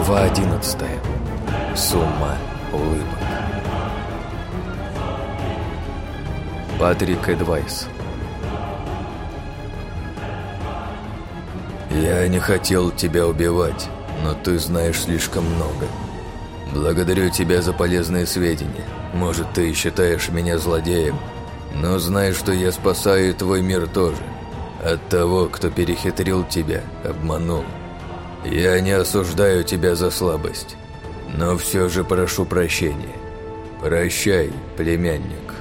Глава 11. Сумма улыбок. Патрик Эдвайс. «Я не хотел тебя убивать, но ты знаешь слишком много. Благодарю тебя за полезные сведения. Может, ты считаешь меня злодеем, но знай, что я спасаю твой мир тоже. От того, кто перехитрил тебя, обманул. Я не осуждаю тебя за слабость, но все же прошу прощения. Прощай, племянник.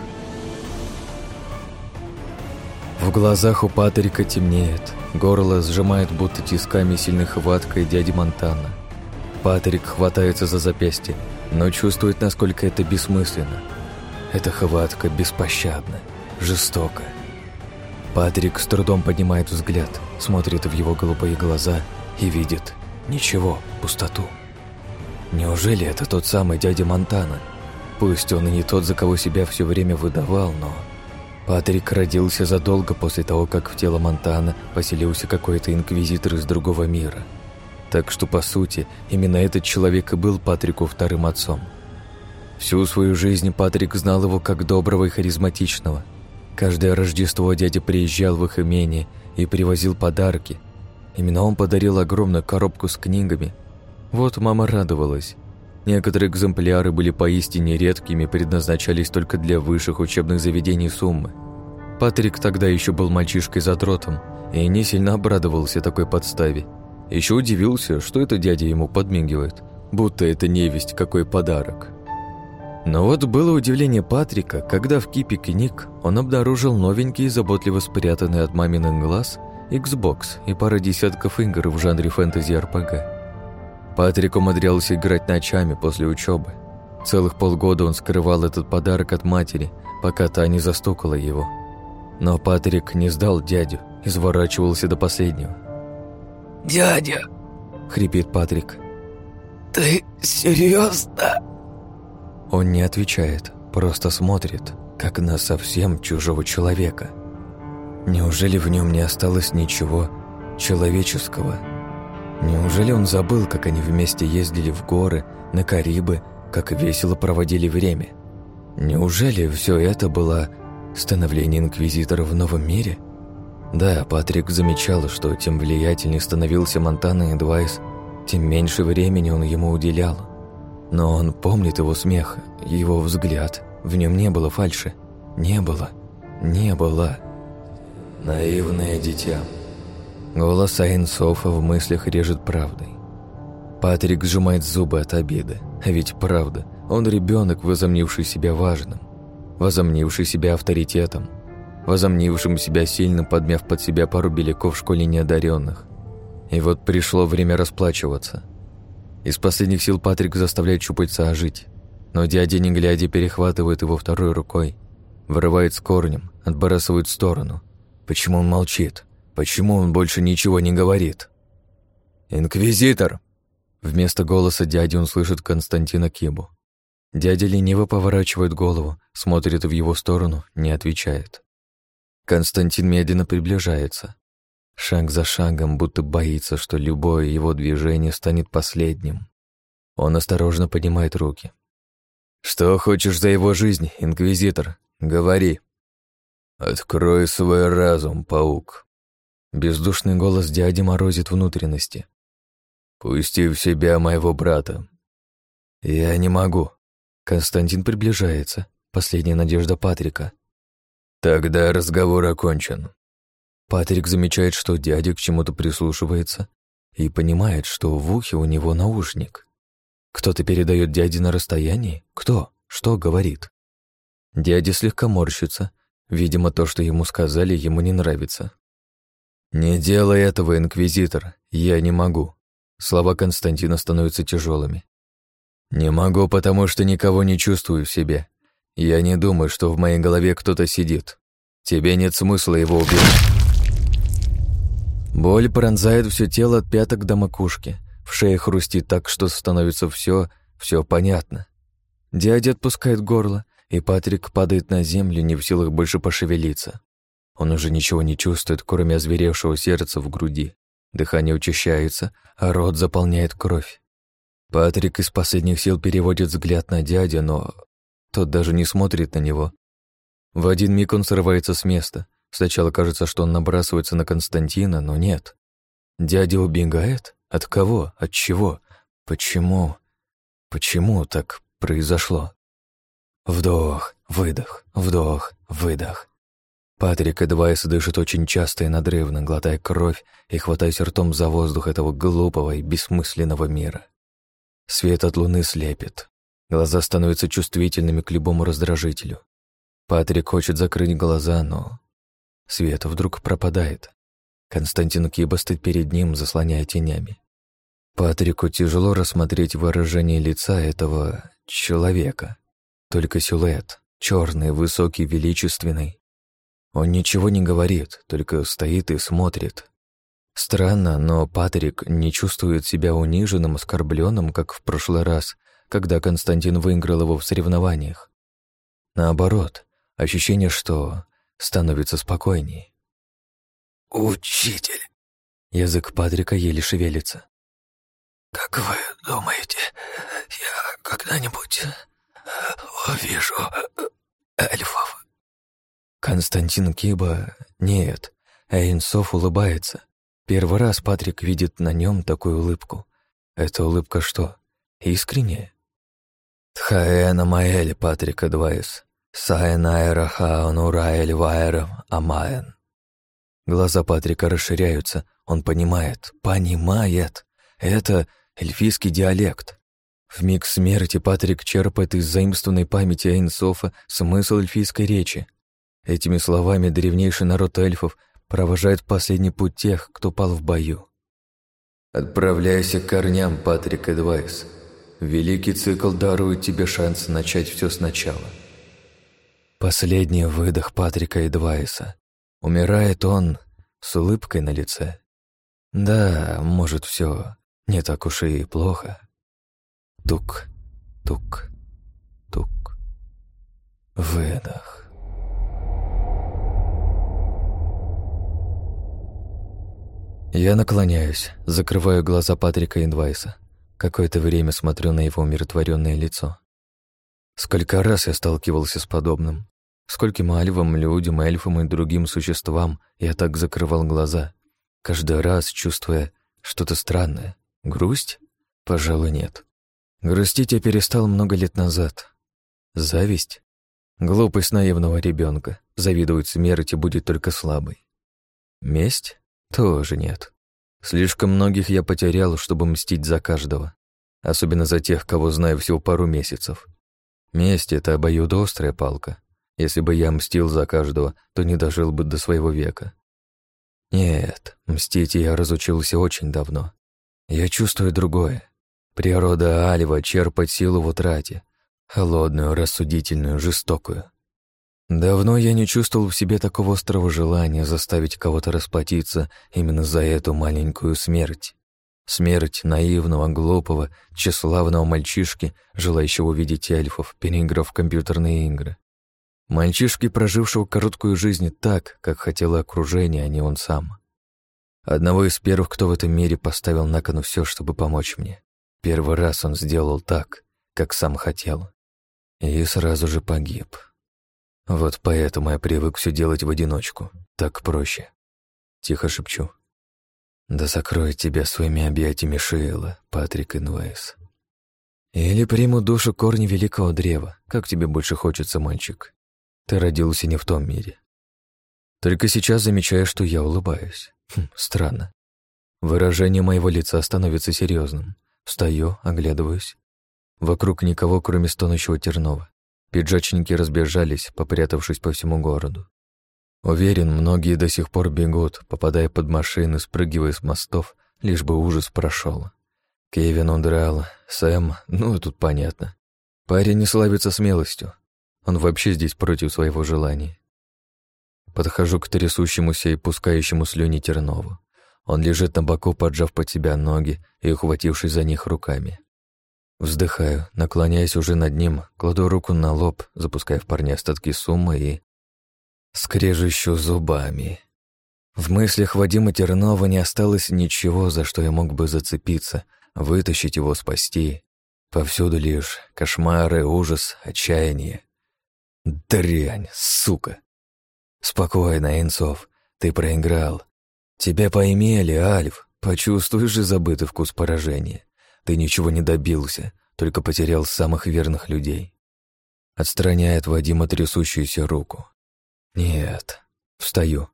В глазах у Патрика темнеет, горло сжимает будто тисками сильной хваткой дяди Монтана. Патрик хватается за запястье, но чувствует, насколько это бессмысленно. Эта хватка беспощадна, жестока. Патрик с трудом поднимает взгляд, смотрит в его голубые глаза – и видит ничего, пустоту. Неужели это тот самый дядя Монтана? Пусть он и не тот, за кого себя все время выдавал, но... Патрик родился задолго после того, как в тело Монтана поселился какой-то инквизитор из другого мира. Так что, по сути, именно этот человек и был Патрику вторым отцом. Всю свою жизнь Патрик знал его как доброго и харизматичного. Каждое Рождество дядя приезжал в их имение и привозил подарки – Именно он подарил огромную коробку с книгами. Вот мама радовалась. Некоторые экземпляры были поистине редкими и предназначались только для высших учебных заведений Суммы. Патрик тогда еще был мальчишкой-задротом и не сильно обрадовался такой подставе. Еще удивился, что это дядя ему подмигивает, будто это невесть какой подарок. Но вот было удивление Патрика, когда в кипе книг он обнаружил новенький, заботливо спрятанный от маминых глаз Xbox и пара десятков игр в жанре фэнтези-РПГ. Патрик умудрялся играть ночами после учебы. Целых полгода он скрывал этот подарок от матери, пока та не застукала его. Но Патрик не сдал дядю, изворачивался до последнего. «Дядя!» — хрипит Патрик. «Ты серьезно?» Он не отвечает, просто смотрит, как на совсем чужого человека — Неужели в нем не осталось ничего человеческого? Неужели он забыл, как они вместе ездили в горы, на Карибы, как весело проводили время? Неужели все это было становление Инквизитора в новом мире? Да, Патрик замечал, что тем влиятельнее становился Монтана и Двайс, тем меньше времени он ему уделял. Но он помнит его смех, его взгляд. В нем не было фальши. Не было. Не было. Наивное дитя. Голос Айнсофа в мыслях режет правдой. Патрик сжимает зубы от обиды. Ведь правда, он ребенок, возомнивший себя важным, возомнивший себя авторитетом, возомнившим себя сильным, подмяв под себя пару беляков в школе неодаренных. И вот пришло время расплачиваться. Из последних сил Патрик заставляет чупальца ожить, но дядя, не глядя, перехватывает его второй рукой, вырывает с корнем, отбрасывает в сторону – Почему он молчит? Почему он больше ничего не говорит? «Инквизитор!» Вместо голоса дяди он слышит Константина Кибу. Дядя лениво поворачивает голову, смотрит в его сторону, не отвечает. Константин медленно приближается. Шаг за шагом, будто боится, что любое его движение станет последним. Он осторожно поднимает руки. «Что хочешь за его жизнь, инквизитор? Говори!» «Открой свой разум, паук!» Бездушный голос дяди морозит внутренности. «Пусти в себя моего брата». «Я не могу». Константин приближается. Последняя надежда Патрика. «Тогда разговор окончен». Патрик замечает, что дядя к чему-то прислушивается и понимает, что в ухе у него наушник. Кто-то передает дяде на расстоянии? Кто? Что говорит? Дядя слегка морщится, Видимо, то, что ему сказали, ему не нравится. «Не делай этого, инквизитор, я не могу». Слова Константина становятся тяжелыми. «Не могу, потому что никого не чувствую в себе. Я не думаю, что в моей голове кто-то сидит. Тебе нет смысла его убить». Боль пронзает все тело от пяток до макушки. В шее хрустит так, что становится все, все понятно. Дядя отпускает горло, и Патрик падает на землю, не в силах больше пошевелиться. Он уже ничего не чувствует, кроме озверевшего сердца в груди. Дыхание учащается, а рот заполняет кровь. Патрик из последних сил переводит взгляд на дядя, но тот даже не смотрит на него. В один миг он срывается с места. Сначала кажется, что он набрасывается на Константина, но нет. Дядя убегает? От кого? От чего? Почему? Почему так произошло? Вдох, выдох, вдох, выдох. Патрик Эдвайс дышит очень часто и надрывно, глотая кровь и хватаясь ртом за воздух этого глупого и бессмысленного мира. Свет от луны слепит. Глаза становятся чувствительными к любому раздражителю. Патрик хочет закрыть глаза, но... Свет вдруг пропадает. Константин Киба перед ним, заслоняя тенями. Патрику тяжело рассмотреть выражение лица этого человека. Только силуэт, черный, высокий, величественный, он ничего не говорит, только стоит и смотрит. Странно, но Патрик не чувствует себя униженным, оскорбленным, как в прошлый раз, когда Константин выиграл его в соревнованиях. Наоборот, ощущение, что становится спокойней. «Учитель!» Язык Патрика еле шевелится. «Как вы думаете, я когда-нибудь увижу эльфов?» Константин Киба... Нет. Эйнсов улыбается. Первый раз Патрик видит на нем такую улыбку. Эта улыбка что? Искренняя? Тхаэна Маэль Патрик Эдвайс. Сайнаэра Хаон Ураэль Вайрам Амаэн. Глаза Патрика расширяются. Он понимает, понимает. Это эльфийский диалект. В миг смерти Патрик черпает из заимствованной памяти Эйнсофа смысл эльфийской речи. Этими словами древнейший народ эльфов провожает последний путь тех, кто пал в бою. «Отправляйся к корням, Патрик Эдвайс. Великий цикл дарует тебе шанс начать все сначала». Последний выдох Патрика Эдвайса. Умирает он с улыбкой на лице. Да, может, все не так уж и плохо. Тук, тук, тук. Выдох. Я наклоняюсь, закрываю глаза Патрика Инвайса. Какое-то время смотрю на его умиротворенное лицо. Сколько раз я сталкивался с подобным. Скольким альвам, людям, эльфам и другим существам я так закрывал глаза, каждый раз чувствуя что-то странное. Грусть? Пожалуй, нет. Грустить я перестал много лет назад. Зависть? Глупость наивного ребенка. Завидовать смерти будет только слабый. Месть? Тоже нет. Слишком многих я потерял, чтобы мстить за каждого. Особенно за тех, кого знаю всего пару месяцев. Месть — это обоюдоострая палка. Если бы я мстил за каждого, то не дожил бы до своего века. Нет, мстить я разучился очень давно. Я чувствую другое. Природа Альва черпать силу в утрате. Холодную, рассудительную, жестокую. Давно я не чувствовал в себе такого острого желания заставить кого-то расплатиться именно за эту маленькую смерть. Смерть наивного, глупого, тщеславного мальчишки, желающего увидеть эльфов, переиграв компьютерные игры. Мальчишки, прожившего короткую жизнь так, как хотело окружение, а не он сам. Одного из первых, кто в этом мире поставил на кону все, чтобы помочь мне. Первый раз он сделал так, как сам хотел. И сразу же погиб. Вот поэтому я привык все делать в одиночку. Так проще. Тихо шепчу. Да закроет тебя своими объятиями Шейла, Патрик Инвайс. Или приму душу корни великого древа. Как тебе больше хочется, мальчик? Ты родился не в том мире. Только сейчас замечаю, что я улыбаюсь. Хм, странно. Выражение моего лица становится серьезным. Встаю, оглядываюсь. Вокруг никого, кроме стонущего тернова. Пиджачники разбежались, попрятавшись по всему городу. Уверен, многие до сих пор бегут, попадая под машины, спрыгивая с мостов, лишь бы ужас прошел. Кевин удрал, Сэм, ну, тут понятно. Парень не славится смелостью. Он вообще здесь против своего желания. Подхожу к трясущемуся и пускающему слюни Тернову. Он лежит на боку, поджав под себя ноги и ухватившись за них руками. Вздыхаю, наклоняясь уже над ним, кладу руку на лоб, запуская в парня остатки суммы и... Скрежещу зубами. В мыслях Вадима Тернова не осталось ничего, за что я мог бы зацепиться, вытащить его, спасти. Повсюду лишь кошмары, ужас, отчаяние. Дрянь, сука. Спокойно, Инцов, ты проиграл. Тебя поимели, Альф, почувствуешь же забытый вкус поражения. Ты ничего не добился, только потерял самых верных людей. Отстраняет Вадима трясущуюся руку. Нет, встаю.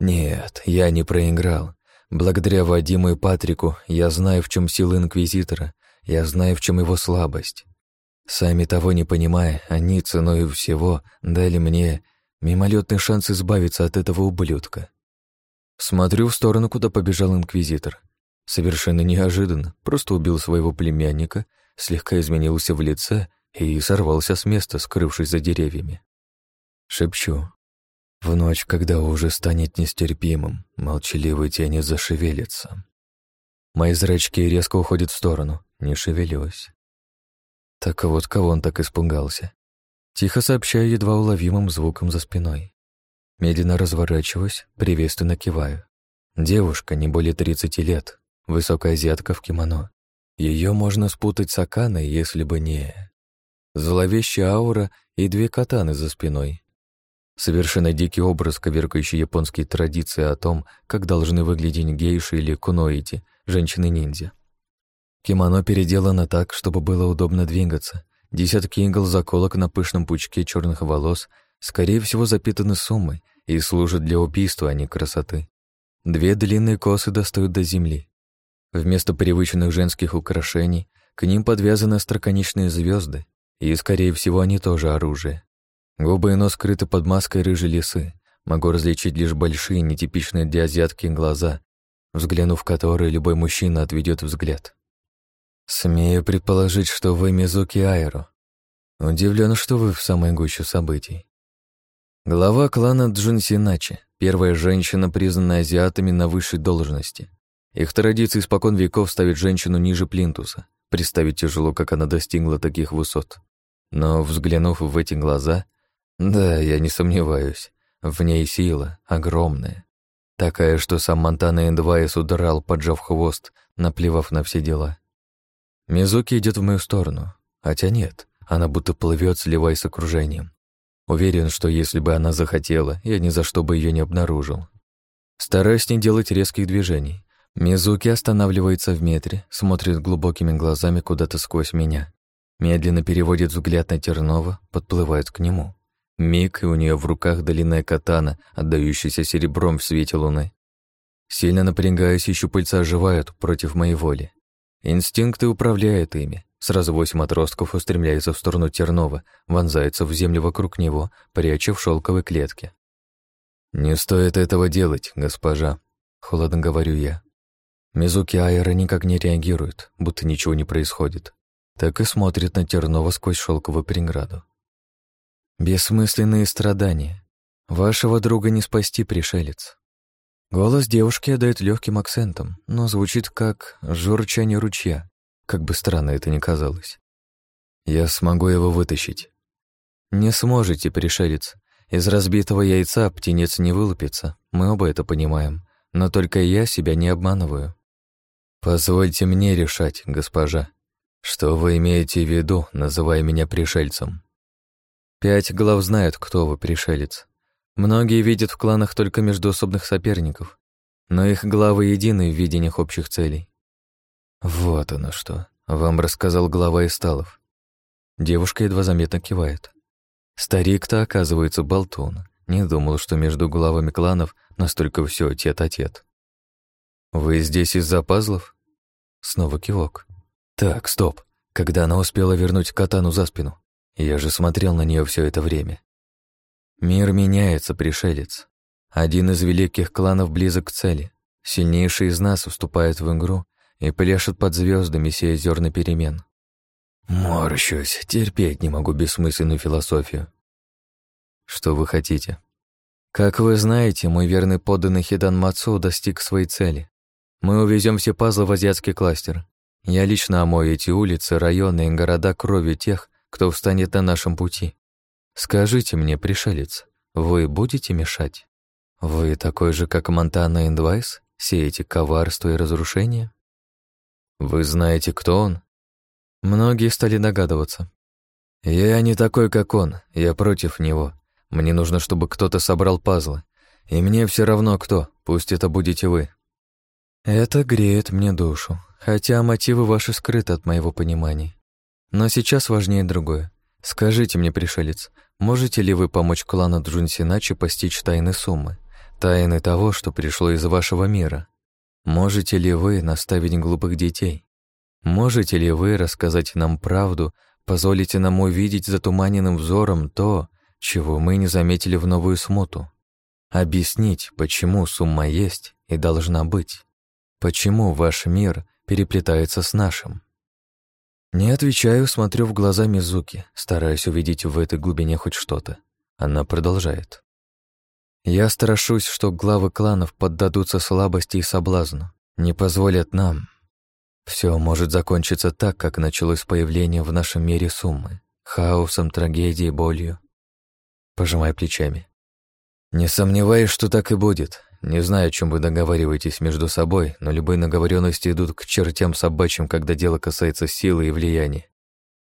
Нет, я не проиграл. Благодаря Вадиму и Патрику я знаю, в чем сила Инквизитора, я знаю, в чем его слабость. Сами того не понимая, они ценой всего дали мне мимолетный шанс избавиться от этого ублюдка. Смотрю в сторону, куда побежал Инквизитор. Совершенно неожиданно, просто убил своего племянника, слегка изменился в лице и сорвался с места, скрывшись за деревьями. Шепчу. В ночь, когда уже станет нестерпимым, молчаливые тени зашевелятся. Мои зрачки резко уходят в сторону, не шевелюсь. Так вот, кого он так испугался? Тихо сообщаю едва уловимым звуком за спиной. Медленно разворачиваюсь, приветственно киваю. Девушка, не более 30 лет, высокая азиатка в кимоно. Ее можно спутать с Аканой, если бы не... Зловещая аура и две катаны за спиной. Совершенно дикий образ, коверкающий японские традиции о том, как должны выглядеть гейши или куноити, женщины-ниндзя. Кимоно переделано так, чтобы было удобно двигаться. Десятки игл заколок на пышном пучке черных волос, скорее всего, запитаны суммой и служат для убийства, а не красоты. Две длинные косы достают до земли. Вместо привычных женских украшений к ним подвязаны остроконечные звезды, и, скорее всего, они тоже оружие. Губы и нос скрыты под маской рыжей лисы. Могу различить лишь большие, нетипичные для азиатки глаза, взглянув в которые любой мужчина отведет взгляд. Смею предположить, что вы Мизуки Айро. Удивлен, что вы в самой гуще событий. Глава клана Джунсиначи, первая женщина, признанная азиатами на высшей должности. Их традиции испокон веков ставить женщину ниже плинтуса. Представить тяжело, как она достигла таких высот. Но, взглянув в эти глаза, да, я не сомневаюсь, в ней сила огромная. Такая, что сам Монтана Эндвайс удрал, поджав хвост, наплевав на все дела. Мизуки идет в мою сторону, хотя нет, она будто плывет, сливаясь с окружением. Уверен, что если бы она захотела, я ни за что бы ее не обнаружил. Стараюсь не делать резких движений. Мизуки останавливается в метре, смотрит глубокими глазами куда-то сквозь меня. Медленно переводит взгляд на Тернова, подплывает к нему. Миг, и у нее в руках длинная катана, отдающаяся серебром в свете луны. Сильно напрягаясь, и щупальца оживают против моей воли. Инстинкты управляют ими. Сразу восемь отростков устремляются в сторону Тернова, вонзаются в землю вокруг него, пряча в шелковой клетке. «Не стоит этого делать, госпожа», — холодно говорю я. Мизуки Айра никак не реагирует, будто ничего не происходит. Так и смотрит на Тернова сквозь шелковую преграду. Бессмысленные страдания. Вашего друга не спасти, пришелец. Голос девушки отдает легким акцентом, но звучит как журчание ручья, как бы странно это ни казалось. Я смогу его вытащить. Не сможете, пришелец. Из разбитого яйца птенец не вылупится, мы оба это понимаем, но только я себя не обманываю. Позвольте мне решать, госпожа. Что вы имеете в виду, называя меня пришельцем? Пять глав знают, кто вы, пришелец. Многие видят в кланах только междуусобных соперников, но их главы едины в видениях общих целей. Вот оно что. Вам рассказал глава Исталов. Девушка едва заметно кивает. Старик-то, оказывается, болтун. Не думал, что между главами кланов настолько все тет-а-тет. «Вы здесь из-за пазлов?» Снова кивок. «Так, стоп. Когда она успела вернуть катану за спину?» Я же смотрел на нее все это время. Мир меняется, пришелец. Один из великих кланов близок к цели. Сильнейший из нас уступает в игру и пляшет под звездами, сея зерна перемен. Морщусь, терпеть не могу бессмысленную философию. Что вы хотите? Как вы знаете, мой верный подданный Хидан Мацу достиг своей цели. Мы увезем все пазлы в азиатский кластер. Я лично омою эти улицы, районы и города кровью тех, кто встанет на нашем пути. Скажите мне, пришелец, вы будете мешать? Вы такой же, как Монтана Эндвайс, сеете коварство и разрушение? Вы знаете, кто он? Многие стали догадываться. Я не такой, как он, я против него. Мне нужно, чтобы кто-то собрал пазлы. И мне все равно кто, пусть это будете вы. Это греет мне душу, хотя мотивы ваши скрыты от моего понимания. Но сейчас важнее другое. Скажите мне, пришелец, можете ли вы помочь клану Джунсиначи постичь тайны суммы, тайны того, что пришло из вашего мира? Можете ли вы наставить глупых детей? Можете ли вы рассказать нам правду, позволите нам увидеть затуманенным взором то, чего мы не заметили в новую смуту? Объяснить, почему сумма есть и должна быть? Почему ваш мир переплетается с нашим? Не отвечаю, смотрю в глаза Мизуки, стараюсь увидеть в этой глубине хоть что-то. Она продолжает. Я страшусь, что главы кланов поддадутся слабости и соблазну, не позволят нам. Все может закончиться так, как началось появление в нашем мире суммы, хаосом, трагедией, болью. Пожимая плечами. Не сомневаюсь, что так и будет. Не знаю, о чем вы договариваетесь между собой, но любые наговоренности идут к чертям собачьим, когда дело касается силы и влияния.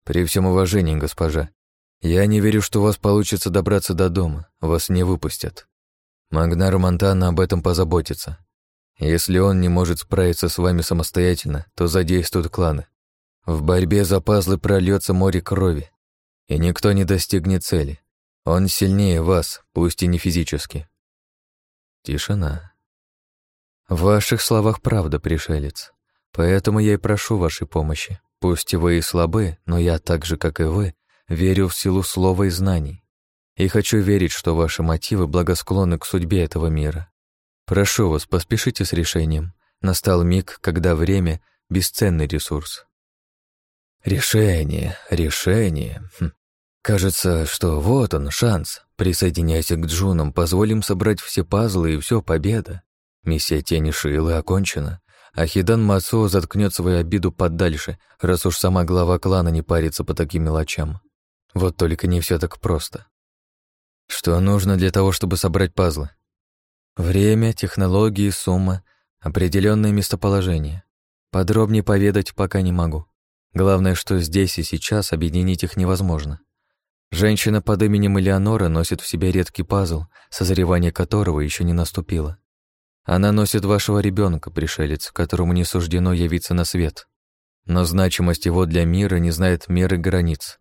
При всем уважении, госпожа, я не верю, что у вас получится добраться до дома, вас не выпустят. Магнар Монтана об этом позаботится. Если он не может справиться с вами самостоятельно, то задействуют кланы. В борьбе за пазлы прольется море крови, и никто не достигнет цели. Он сильнее вас, пусть и не физически. Тишина. В ваших словах правда, пришелец. Поэтому я и прошу вашей помощи. Пусть вы и слабы, но я так же, как и вы, верю в силу слова и знаний. И хочу верить, что ваши мотивы благосклонны к судьбе этого мира. Прошу вас, поспешите с решением. Настал миг, когда время — бесценный ресурс. Решение, решение. Хм. Кажется, что вот он, шанс. Присоединяйся к Джунам, позволим собрать все пазлы и все, победа. Миссия Тени Шилы окончена. А Хидан Мацуо заткнет свою обиду подальше, раз уж сама глава клана не парится по таким мелочам. Вот только не все так просто. Что нужно для того, чтобы собрать пазлы? Время, технологии, сумма, определенное местоположение. Подробнее поведать пока не могу. Главное, что здесь и сейчас объединить их невозможно. Женщина под именем Элеонора носит в себе редкий пазл, созревание которого еще не наступило. Она носит вашего ребенка, пришелец, которому не суждено явиться на свет. Но значимость его для мира не знает меры границ.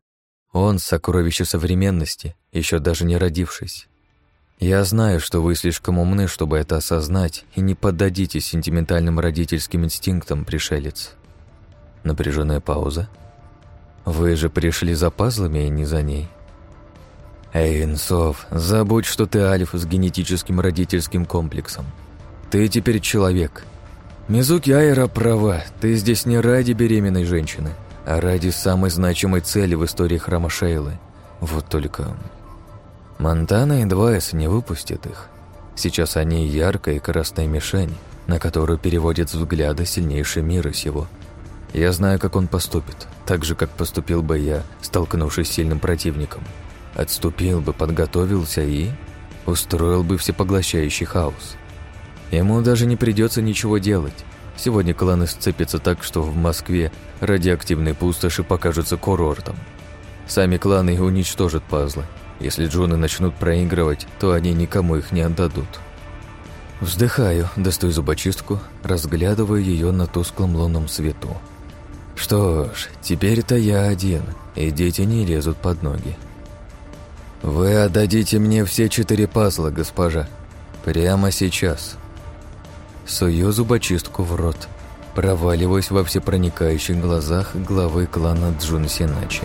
Он — сокровище современности, еще даже не родившись. Я знаю, что вы слишком умны, чтобы это осознать, и не поддадитесь сентиментальным родительским инстинктам, пришелец. Напряженная пауза. Вы же пришли за пазлами, и не за ней. Эй, Инсов, забудь, что ты альф с генетическим родительским комплексом. Ты теперь человек. Мизуки Айра права, ты здесь не ради беременной женщины, а ради самой значимой цели в истории храма Шейлы. Вот только... Монтана и Двайс не выпустят их. Сейчас они яркая и красная мишень, на которую переводят взгляды сильнейший мира сего. Я знаю, как он поступит, так же, как поступил бы я, столкнувшись с сильным противником. Отступил бы, подготовился и... устроил бы всепоглощающий хаос. Ему даже не придется ничего делать. Сегодня кланы сцепятся так, что в Москве радиоактивные пустоши покажутся курортом. Сами кланы уничтожат пазлы. Если джуны начнут проигрывать, то они никому их не отдадут. Вздыхаю, достаю зубочистку, разглядываю ее на тусклом лунном свету. Что ж, теперь-то я один, и дети не лезут под ноги. Вы отдадите мне все четыре пазла, госпожа. Прямо сейчас. Сую зубочистку в рот. Проваливаюсь во всепроникающих глазах главы клана Джун Синачи.